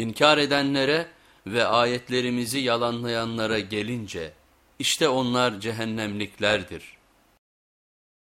İnkar edenlere ve ayetlerimizi yalanlayanlara gelince işte onlar cehennemliklerdir.